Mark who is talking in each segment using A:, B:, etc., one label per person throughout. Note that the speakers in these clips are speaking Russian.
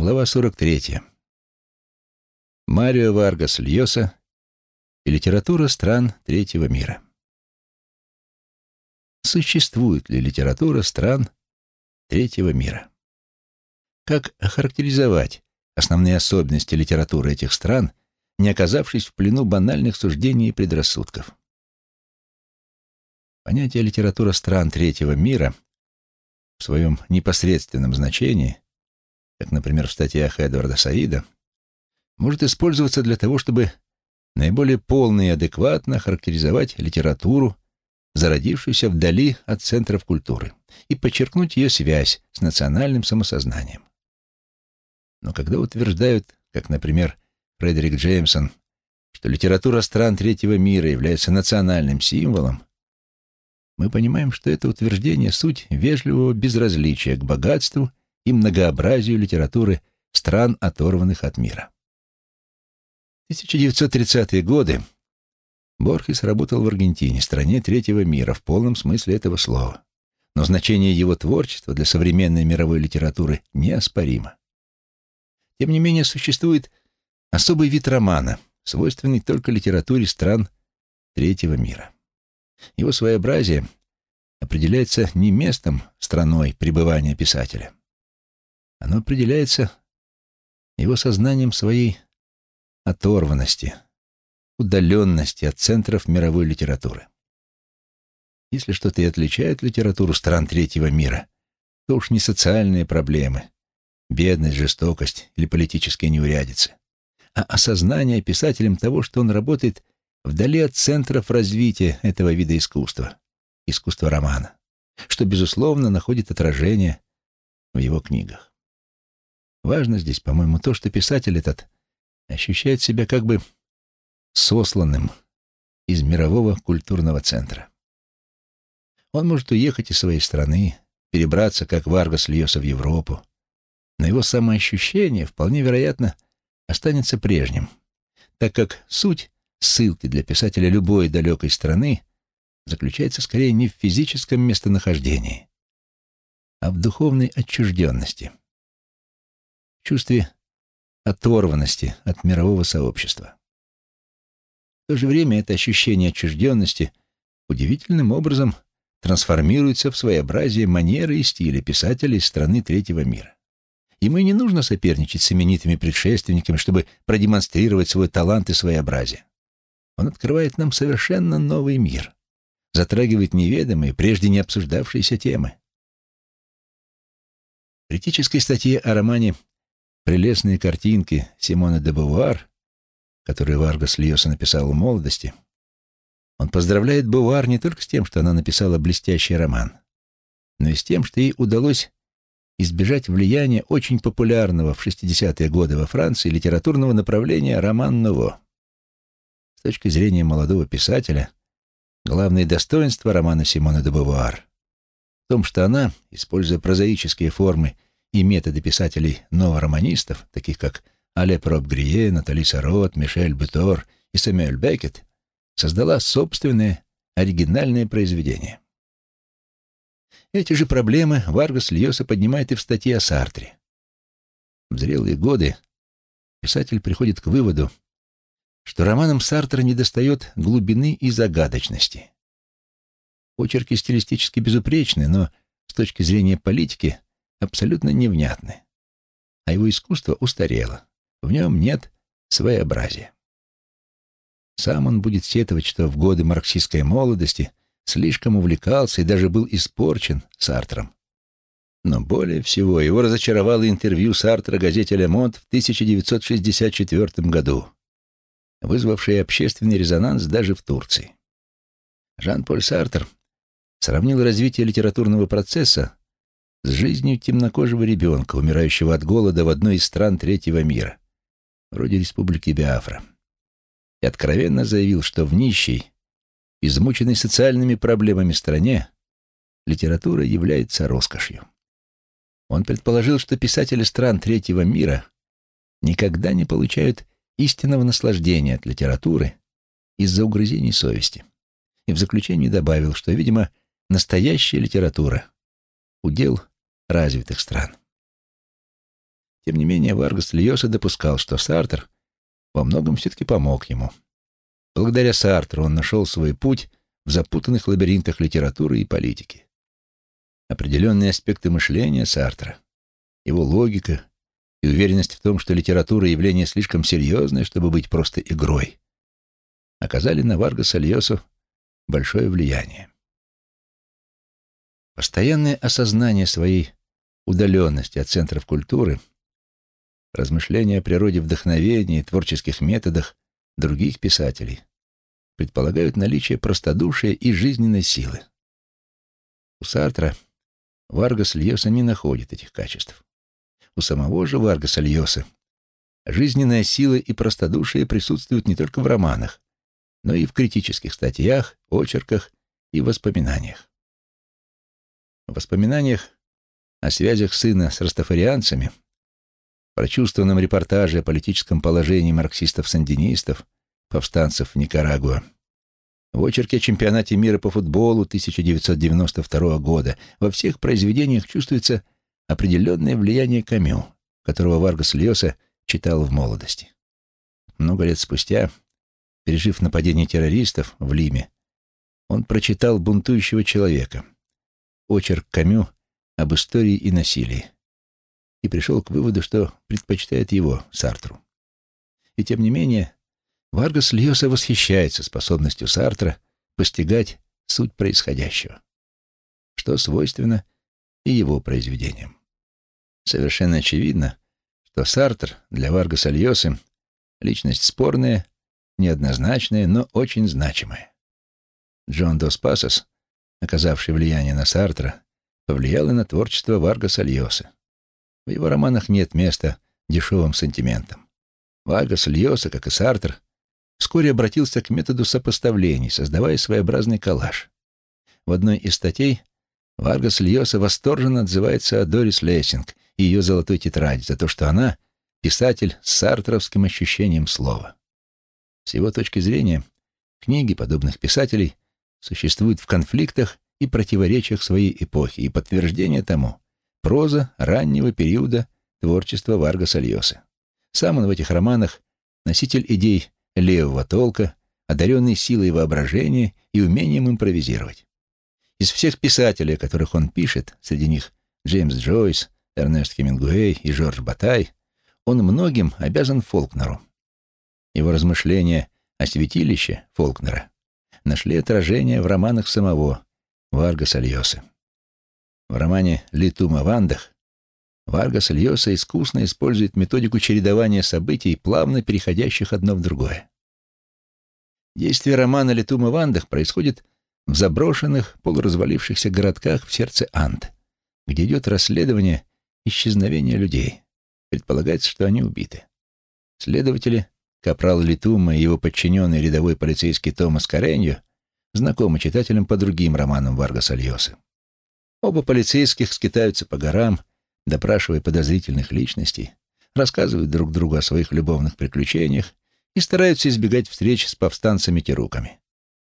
A: Глава 43. Марио Варгас Льоса и литература стран третьего мира. Существует ли литература стран третьего мира? Как охарактеризовать основные особенности литературы этих стран, не оказавшись в плену банальных суждений и предрассудков? Понятие литература стран третьего мира в своем непосредственном значении – как, например, в статьях Эдварда Саида, может использоваться для того, чтобы наиболее полно и адекватно характеризовать литературу, зародившуюся вдали от центров культуры, и подчеркнуть ее связь с национальным самосознанием. Но когда утверждают, как, например, Фредерик Джеймсон, что литература стран третьего мира является национальным символом, мы понимаем, что это утверждение — суть вежливого безразличия к богатству и многообразию литературы стран, оторванных от мира. В 1930-е годы Борхес работал в Аргентине, стране третьего мира, в полном смысле этого слова. Но значение его творчества для современной мировой литературы неоспоримо. Тем не менее, существует особый вид романа, свойственный только литературе стран третьего мира. Его своеобразие определяется не местом, страной пребывания писателя, оно определяется его сознанием своей оторванности, удаленности от центров мировой литературы. Если что-то и отличает литературу стран третьего мира, то уж не социальные проблемы, бедность, жестокость или политические неурядицы, а осознание писателем того, что он работает вдали от центров развития этого вида искусства, искусства романа, что, безусловно, находит отражение в его книгах. Важно здесь, по-моему, то, что писатель этот ощущает себя как бы сосланным из мирового культурного центра. Он может уехать из своей страны, перебраться, как Варгас Льоса, в Европу, но его самоощущение, вполне вероятно, останется прежним, так как суть ссылки для писателя любой далекой страны заключается скорее не в физическом местонахождении, а в духовной отчужденности — чувстве оторванности от мирового сообщества. В то же время это ощущение отчужденности удивительным образом трансформируется в своеобразие манеры и стиля писателей страны третьего мира. Ему и не нужно соперничать с именитыми предшественниками, чтобы продемонстрировать свой талант и своеобразие. Он открывает нам совершенно новый мир, затрагивает неведомые, прежде не обсуждавшиеся темы. В критической статье о романе прелестные картинки Симона де Бувар, которые Варгас Льоса написал в молодости, он поздравляет Бувар не только с тем, что она написала блестящий роман, но и с тем, что ей удалось избежать влияния очень популярного в 60-е годы во Франции литературного направления роман Ново. С точки зрения молодого писателя, главное достоинство романа Симона де Бувар в том, что она, используя прозаические формы и методы писателей новороманистов, таких как Але Проб-Грие, Натали Сарот, Мишель Бутор и Сэмюэль Беккет, создала собственное оригинальное произведение. Эти же проблемы Варгас Льоса поднимает и в статье о Сартре. В зрелые годы писатель приходит к выводу, что романам Сартра недостает глубины и загадочности. Очерки стилистически безупречны, но с точки зрения политики абсолютно невнятны, а его искусство устарело, в нем нет своеобразия. Сам он будет сетовать, что в годы марксистской молодости слишком увлекался и даже был испорчен Сартром. Но более всего его разочаровало интервью Сартра газете «Ле Монт» в 1964 году, вызвавшее общественный резонанс даже в Турции. Жан-Поль Сартр сравнил развитие литературного процесса с жизнью темнокожего ребенка, умирающего от голода в одной из стран третьего мира, вроде Республики Биафра, и откровенно заявил, что в нищей, измученной социальными проблемами стране, литература является роскошью. Он предположил, что писатели стран третьего мира никогда не получают истинного наслаждения от литературы из-за угрызений совести. И в заключении добавил, что, видимо, настоящая литература — удел развитых стран. Тем не менее, Варгас Льоса допускал, что Сартр во многом все-таки помог ему. Благодаря Сартру он нашел свой путь в запутанных лабиринтах литературы и политики. Определенные аспекты мышления Сартра, его логика и уверенность в том, что литература — явление слишком серьезное, чтобы быть просто игрой, оказали на Варгаса Льосу большое влияние. Постоянное осознание своей удаленности от центров культуры, размышления о природе вдохновения и творческих методах других писателей предполагают наличие простодушия и жизненной силы. У Сартра Варгас Льоса не находит этих качеств. У самого же Варгаса Льоса жизненная сила и простодушие присутствуют не только в романах, но и в критических статьях, очерках и воспоминаниях. В воспоминаниях о связях сына с растафарианцами, прочувствованном репортаже о политическом положении марксистов-сандинистов, повстанцев Никарагуа, в очерке о чемпионате мира по футболу 1992 года во всех произведениях чувствуется определенное влияние Камю, которого Варгас Льоса читал в молодости. Много лет спустя, пережив нападение террористов в Лиме, он прочитал «Бунтующего человека», очерк Камю об истории и насилии, и пришел к выводу, что предпочитает его Сартру. И тем не менее, Варгас Льоса восхищается способностью Сартра постигать суть происходящего, что свойственно и его произведениям. Совершенно очевидно, что Сартр для Варгаса Льосы — личность спорная, неоднозначная, но очень значимая. Джон Дос Пасос, оказавший влияние на Сартра, повлиял и на творчество Варгаса Льоса. В его романах нет места дешевым сантиментам. Варгас Льоса, как и Сартр, вскоре обратился к методу сопоставлений, создавая своеобразный коллаж. В одной из статей Варгас Льоса восторженно отзывается о Дорис Лессинг и ее золотой тетради за то, что она — писатель с сартровским ощущением слова. С его точки зрения, книги подобных писателей существуют в конфликтах и противоречиях своей эпохи, и подтверждение тому — проза раннего периода творчества Варгаса Льоса. Сам он в этих романах — носитель идей левого толка, одаренный силой воображения и умением импровизировать. Из всех писателей, о которых он пишет, среди них Джеймс Джойс, Эрнест Хемингуэй и Жорж Батай, он многим обязан Фолкнеру. Его размышления о святилище Фолкнера нашли отражение в романах самого Варгаса Льоса. В романе «Летум о Вандах» Варгас Льоса искусно использует методику чередования событий, плавно переходящих одно в другое. Действие романа «Летум о Вандах» происходит в заброшенных, полуразвалившихся городках в сердце Анд, где идет расследование исчезновения людей. Предполагается, что они убиты. Следователи, капрал Литума и его подчиненный рядовой полицейский Томас Кареньо, знакомы читателям по другим романам Варгаса Льосы. Оба полицейских скитаются по горам, допрашивая подозрительных личностей, рассказывают друг другу о своих любовных приключениях и стараются избегать встреч с повстанцами-теруками.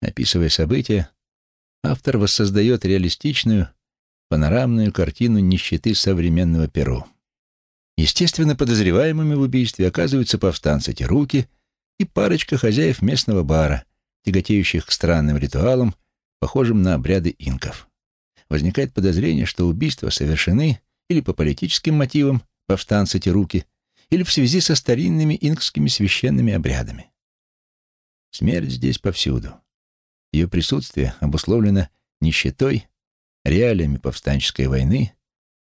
A: Описывая события, автор воссоздает реалистичную, панорамную картину нищеты современного Перу. Естественно, подозреваемыми в убийстве оказываются повстанцы-теруки и парочка хозяев местного бара, тяготеющих к странным ритуалам, похожим на обряды инков. Возникает подозрение, что убийства совершены или по политическим мотивам, повстанцы Теруки, или в связи со старинными инкскими священными обрядами. Смерть здесь повсюду. Ее присутствие обусловлено нищетой, реалиями повстанческой войны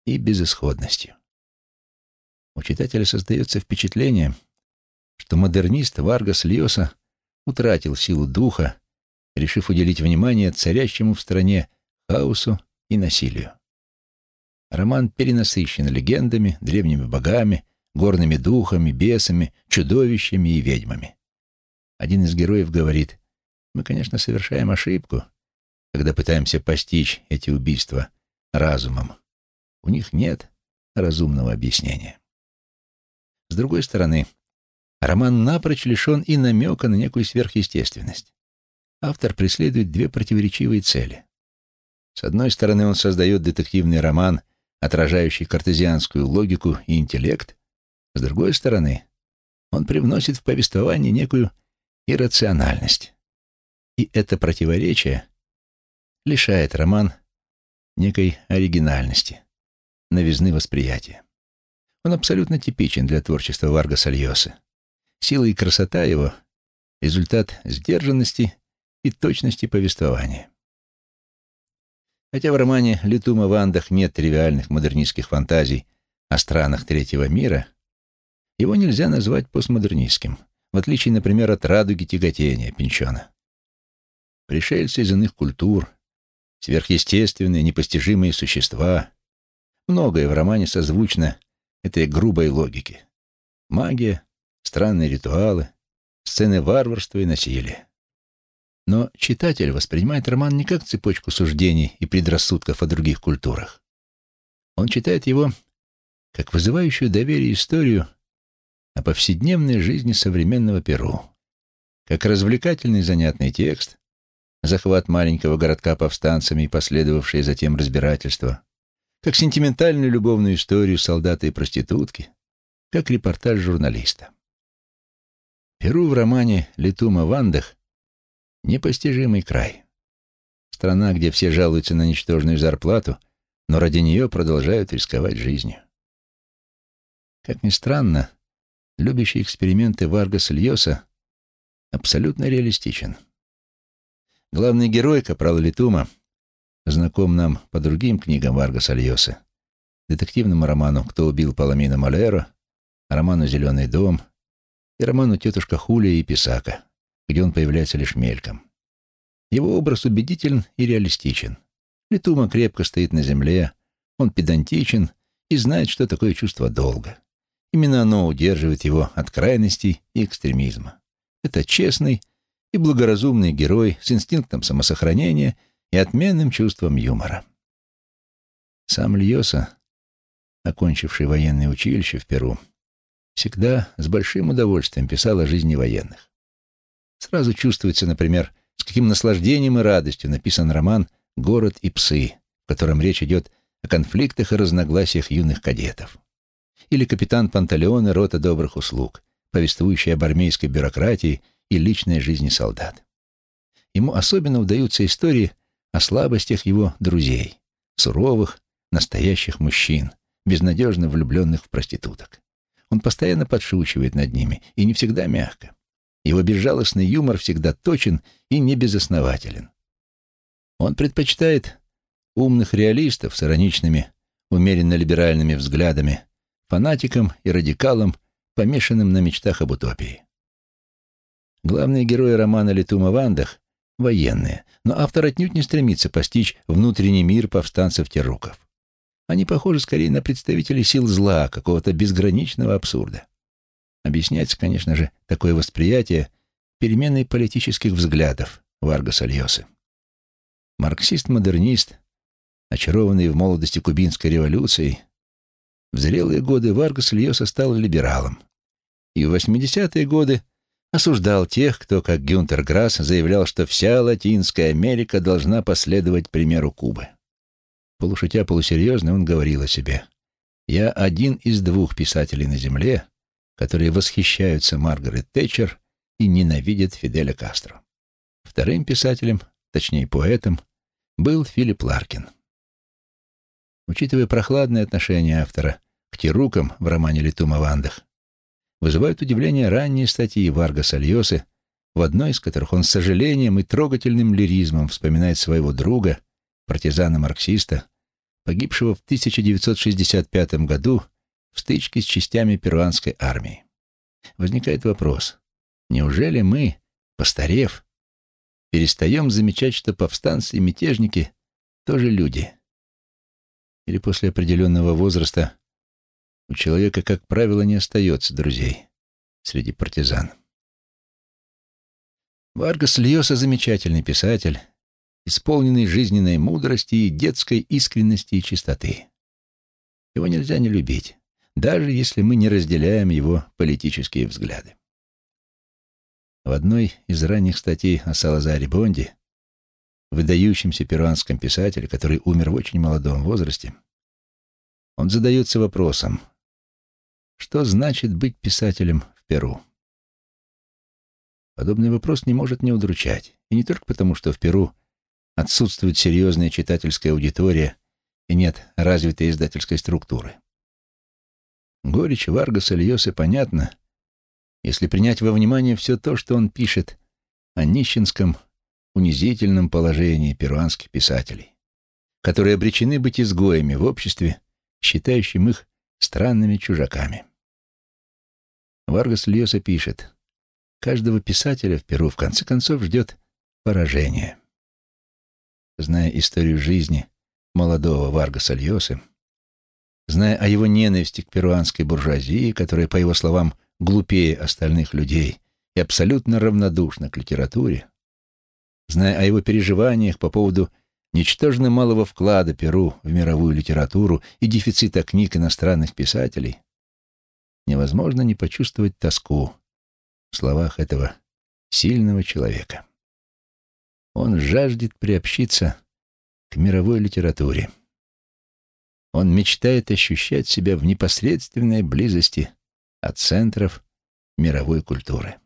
A: и безысходностью. У читателя создается впечатление, что модернист Варгас Льоса утратил силу духа, решив уделить внимание царящему в стране хаосу и насилию. Роман перенасыщен легендами, древними богами, горными духами, бесами, чудовищами и ведьмами. Один из героев говорит, «Мы, конечно, совершаем ошибку, когда пытаемся постичь эти убийства разумом. У них нет разумного объяснения». С другой стороны, роман напрочь лишен и намека на некую сверхъестественность. Автор преследует две противоречивые цели. С одной стороны, он создает детективный роман, отражающий картезианскую логику и интеллект, С другой стороны, он привносит в повествование некую иррациональность. И это противоречие лишает роман некой оригинальности, новизны восприятия. Он абсолютно типичен для творчества Варга Сальосы. Сила и красота его — результат сдержанности и точности повествования. Хотя в романе Литума Вандах нет тривиальных модернистских фантазий о странах третьего мира, его нельзя назвать постмодернистским, в отличие, например, от радуги тяготения Пинчона. Пришельцы из иных культур, сверхъестественные, непостижимые существа. Многое в романе созвучно этой грубой логике. Магия, странные ритуалы, сцены варварства и насилия. Но читатель воспринимает роман не как цепочку суждений и предрассудков о других культурах. Он читает его как вызывающую доверие историю о повседневной жизни современного Перу, как развлекательный занятный текст, захват маленького городка повстанцами и последовавшее затем разбирательство, как сентиментальную любовную историю солдата и проститутки, как репортаж журналиста. Перу в романе «Летума Вандах» — непостижимый край. Страна, где все жалуются на ничтожную зарплату, но ради нее продолжают рисковать жизнью. Как ни странно, любящий эксперименты Варгас Льоса абсолютно реалистичен. Главный герой, капрал Литума, знаком нам по другим книгам Варгаса Льоса, детективному роману «Кто убил Паламина Малеро», роману «Зеленый дом» и роману «Тетушка Хулия и Писака», где он появляется лишь мельком. Его образ убедителен и реалистичен. Литума крепко стоит на земле, он педантичен и знает, что такое чувство долга. Именно оно удерживает его от крайностей и экстремизма. Это честный и благоразумный герой с инстинктом самосохранения и отменным чувством юмора. Сам Льоса, окончивший военное училище в Перу, всегда с большим удовольствием писал о жизни военных. Сразу чувствуется, например, с каким наслаждением и радостью написан роман «Город и псы», в котором речь идет о конфликтах и разногласиях юных кадетов. Или «Капитан Панталеон и рота добрых услуг», повествующий об армейской бюрократии и личной жизни солдат. Ему особенно удаются истории о слабостях его друзей, суровых, настоящих мужчин, безнадежно влюбленных в проституток. Он постоянно подшучивает над ними, и не всегда мягко. Его безжалостный юмор всегда точен и небезоснователен. Он предпочитает умных реалистов с ироничными, умеренно-либеральными взглядами, фанатикам и радикалам, помешанным на мечтах об утопии. Главные герои романа «Летума Вандах» — военные, но автор отнюдь не стремится постичь внутренний мир повстанцев-терруков. Они похожи скорее на представителей сил зла, какого-то безграничного абсурда. Объясняется, конечно же, такое восприятие переменой политических взглядов Варгаса Льосы. Марксист-модернист, очарованный в молодости кубинской революцией, в зрелые годы Варгас Льоса стал либералом. И в 80-е годы осуждал тех, кто, как Гюнтер Грасс, заявлял, что вся Латинская Америка должна последовать примеру Кубы. Полушутя полусерьезно он говорил о себе. «Я один из двух писателей на Земле, которые восхищаются Маргарет Тэтчер и ненавидят Фиделя Кастро». Вторым писателем, точнее поэтом, был Филипп Ларкин. Учитывая прохладное отношение автора к тирукам в романе «Летума Вандах», вызывают удивление ранние статьи Варга Сальосы, в одной из которых он с сожалением и трогательным лиризмом вспоминает своего друга, партизана-марксиста, погибшего в 1965 году в стычке с частями перуанской армии. Возникает вопрос, неужели мы, постарев, перестаем замечать, что повстанцы и мятежники тоже люди? Или после определенного возраста у человека, как правило, не остается друзей среди партизан. Варгас Льоса замечательный писатель, исполненный жизненной мудрости и детской искренности и чистоты. Его нельзя не любить, даже если мы не разделяем его политические взгляды. В одной из ранних статей о Салазаре Бонди, выдающемся перуанском писателе, который умер в очень молодом возрасте, он задается вопросом, что значит быть писателем в Перу? Подобный вопрос не может не удручать. И не только потому, что в Перу отсутствует серьезная читательская аудитория и нет развитой издательской структуры. Горечь Варгаса Льосы понятна, если принять во внимание все то, что он пишет о нищенском, унизительном положении перуанских писателей, которые обречены быть изгоями в обществе, считающим их странными чужаками. Варгас Льоса пишет, «Каждого писателя в Перу в конце концов ждет поражение». Зная историю жизни молодого Варгаса Льосы, зная о его ненависти к перуанской буржуазии, которая, по его словам, глупее остальных людей и абсолютно равнодушна к литературе, зная о его переживаниях по поводу ничтожно малого вклада Перу в мировую литературу и дефицита книг иностранных писателей, невозможно не почувствовать тоску в словах этого сильного человека. Он жаждет приобщиться к мировой литературе. Он мечтает ощущать себя в непосредственной близости от центров мировой культуры.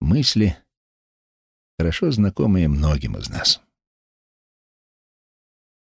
A: Мысли, хорошо знакомые многим из нас.